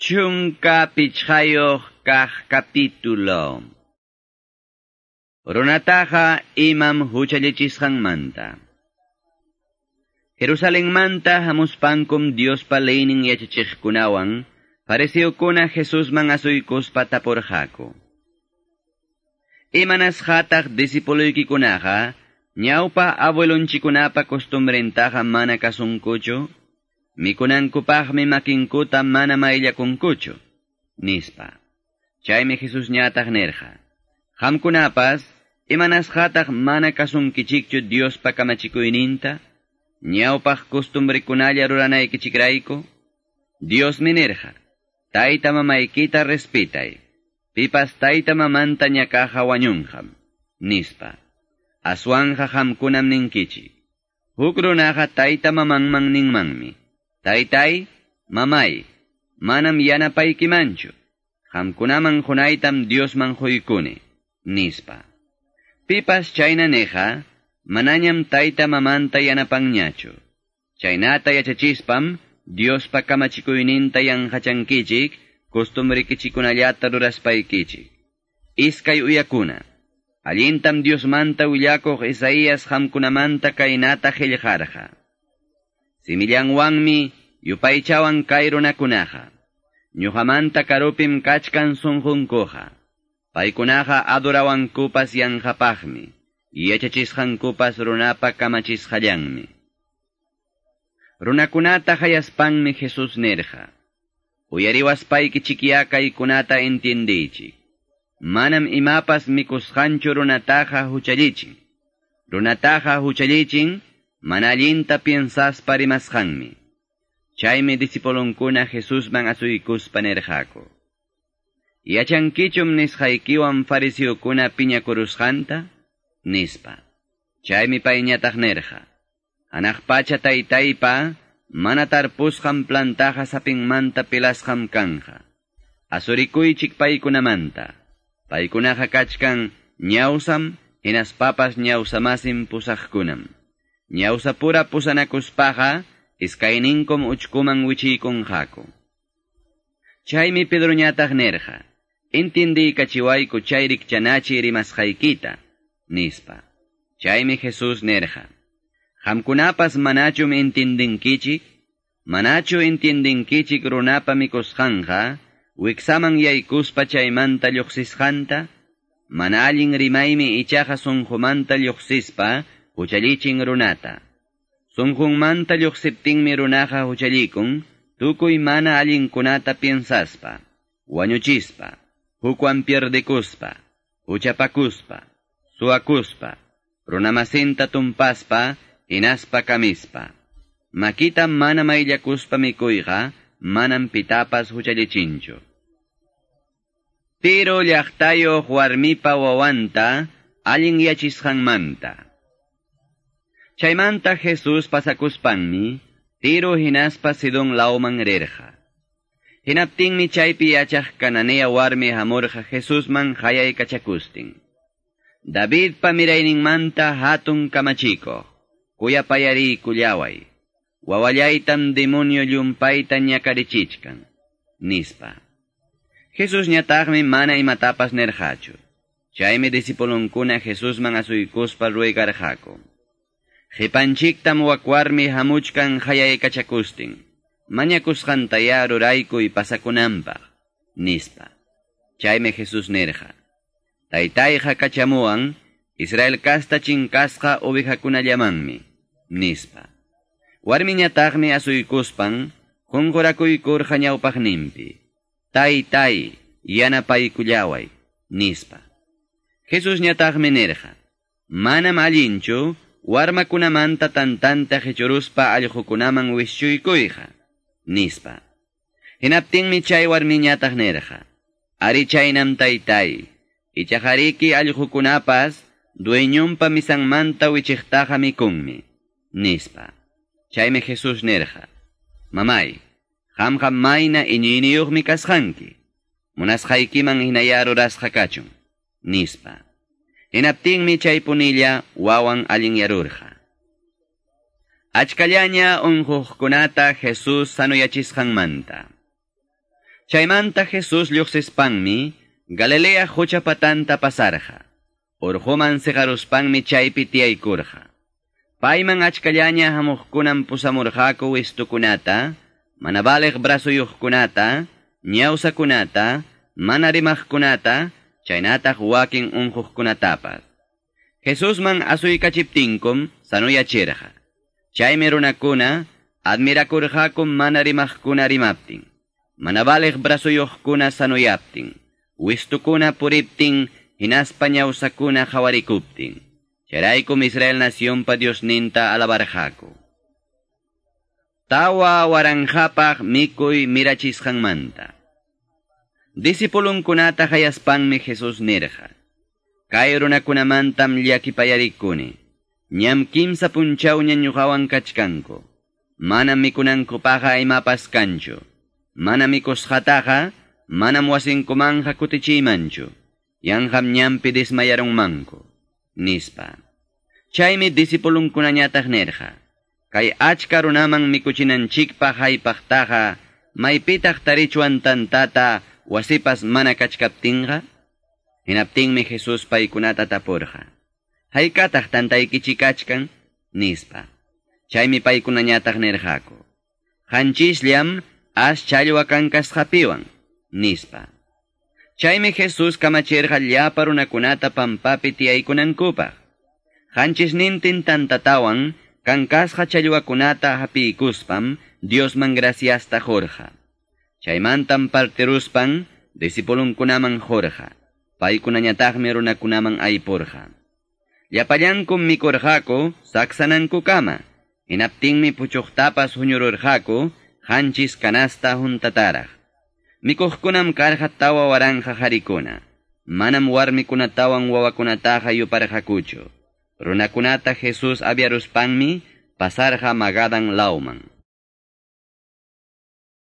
Chunka pichhayoq kah capítulo. Runataja imam huchallichisqanmanta. Jerusalén manta hamuspankum Dios paleinin yachachiqkunawan, kuna Jesús man asuykuspa tapurqaku. Imanas hataq disipuluykicunaqa, ñawpa abuelonchikunapa costumbrentaja mana kasunkuchu, mikunankupaqmi makinkuta mana mayllakunkuchu, nispa. Chaymi Jesús ñataq nerja. Hamkunapas, imanasqataq mana kasunkichikchu Diospa kamachikuyninta, ñawpaq costumbrikunalla ruranaykichikrayku, Dios minerja, tayta mamaykita respetay, pipas tayta mamanta ñakaja wañunjam, nispa. Aswanja hamkunam ninkichi, huk runaja tayta mamanman ninmanmi, Taytay, mamay, manam yanapaykimanchu. Hamkunaman hunaytam Diosman huykuni, nispa. Pipas chayna neja, manañam tayta mamanta yanapanñachu. Chaynata yachachispam, Diospa kamachikuyninta yanhachankichik, costumbrikichikunallata ruraspaykichik. Iskay uyakuna. Allintam Diosmanta willakuq Isaías hamkunamanta kaynata qillqarqa. Simillanwanmi yupaychawan kay runakunaqa. Ñuqamanta karupim kachkan sunqunkuqa. Paykunaqa adorawankupas yanqapaqmi. Yachachisqankupas runapa kamachisqallanmi. Runakunata hayaspanmi Jesus nerja. Uyariwaspayki chikiakaykunata entiendichik. Manam imapas mikusqanchu runataqa huchallichin. Runataqa huchallichin manallinta piensaspa rimasqanmi. Chaymi disipulunkuna Jesusman asuykuspa nerqaku. Yachankichum nisqaykiwan farisiyukuna piñakurusqanta? Nispa. Chaymi payñataq nerqa. Anaqpacha taytaypa mana tarpusqam plantaja sapinmanta kanja. Asurikuychik paykunamanta. Paykunaqa kachkan ñawsam hinaspapas ñawsamasin pusaqkunam. Ñawsapura pusanakuspaqa iskayninkum uchkuman wichiykunqaku. Chaymi Pedroñataq nerja, intindiykachiwayku chayrik chanachi rimasqaykita, nispa. Chaymi Jesus nerja, hamkunapas manachum intindinkichik, manachu intindinkichik runapa mikusqanja, wiksaman yaykuspa chaymanta lluqsisqanta, mana allin rimaymi ichaqa sunqumanta lluqsispa, huchallichin runata. Sunqunmanta lluqsiptinmi runaqa huchallikun, tukuy mana allinkunata piensaspa, wañuchispa, hukwan pierdekuspa, huchapakuspa, suakuspa, runamasinta tumpaspa, hinaspa kamispa. Makita mana mayllakuspa mikuyqa, manam pitapas huchallichinchu. Tiro llaqtayoq warmipa wawanta, allin yachisqanmanta. Chaymanta Jesus pasakuspanmi, tiro hinaspa sidon lauman rirja. Hinaptinmi chaypi yachaq kananea warmi hamurja Jesusman hayay kachakustin. David pamirayninmanta hatun kamachiko, kuya payari kullaway. Wawallaytam demonio llumpayta ñakarichichkan, nispa. Jesus ñataqmi mana imatapas nerjachu. Chaymi disipulunkuna Jesusman asuykuspa ruegarjako. Qipanchiktam wakwarmi hamuchkan hayaykachakustin. Mañakusqantaya ruraykuy pasakunanpaq, nispa. Chayme Jesus nerja. Taytayqa kachamuwan, Israel kasta chinkasqa ovejakunallamanmi, nispa. Warmiñataqmi asuykuspan, qunqurakuykurqa ñawpaqninpi. Taytay, yanapaykullaway, nispa. Jesus ñataqmi nerja. Manam allinchu, warmakunamanta tantanta qichuruspa allqukunaman wischuykuyqa, nispa. Hinaptinmi chay warmiñataq nerqa, ari chaynam taytay, ichajariki allqukunapas dueñumpa misanmanta wichiqtaqa mikunmi, nispa. Chaymi Jesus nerqa, mamay, qamqa mayna iñiniyuqmi kasqanki, munasqaykiman hinayarurasqa kachun, nispa. Hinaptinmi chay punilla wawan allin yarurja. Achkallaña unquqkunata Jesús sanuyachisqanmanta. Chaymanta Jesus lluqsispanmi, Galilea huchapatanta pasarja. Urhuman segaruspanmi chaypi tiyaykurja. Payman achkallaña hamuqkunan pusamurqaku wistukunata, manabaliq brasuyuqkunata, ñawsakunata, mana rimaqkunata, chaynataq wakin unquqkunatapas. Jesusman asuykachiptinkum sanuyachirqa. Chaymi runakuna admirakurqakum mana rimaqkuna rimaptin. Manabaliq brasuyuqkuna sanuyaptin. Wistukuna puriptin hinaspa ñawsakuna hawarikuptin. Charaykum Israel nación pa Dios ninta alabarjako. Tawa waranjapaq mikuy mirachisqanmanta. Disipulunkunata hayaspanmi Jesus nirja. Kay runakunamantam llakipayarikuni. Ñam kimsa punchawña ñuqawan kachkanku. Mana mikunankupaqa imapas kanchu. Mana mikusqataqa manam wasinkumanja kutichimanchu. Yanham ñampi dismayarunmanku. Nispa. Chaymi disipulunkunañataq nirja. Kay achka runaman mikuchinanchikpa haypaqtaqa maypitaq tarichuan tantata wasipas mana kachkaptinqa? Hinaptinmi Jesus paykunata tapurqa. Haykataq tantaykichikachkan? Nispa. Chaymi paykunañataq nirqaku. Hanchislyam as challwa kankasqapiwan. Nispa. Chaymi Jesus kamachirqa llapa runakunata pampapi tiyaykunankupaq. Hanchisnintin tantatawan kankasqa challwakunata hapiykuspam Diosman graciasta jorja. Chaymantam partiruspan disipulunkunaman jorja. Paykunañataqmi runakunaman ayporja. Llapallankum mikurjako saksananku kama. Hinaptinmi puchuqtapas huñururjako hanchis kanasta juntataraj. Mikuqkunam karja tawa waranja harikuna. Manam warmikunatawan wawakunataja yuparjakucho. Runakunata Jesus abiaruspanmi pasarja magadan lauman.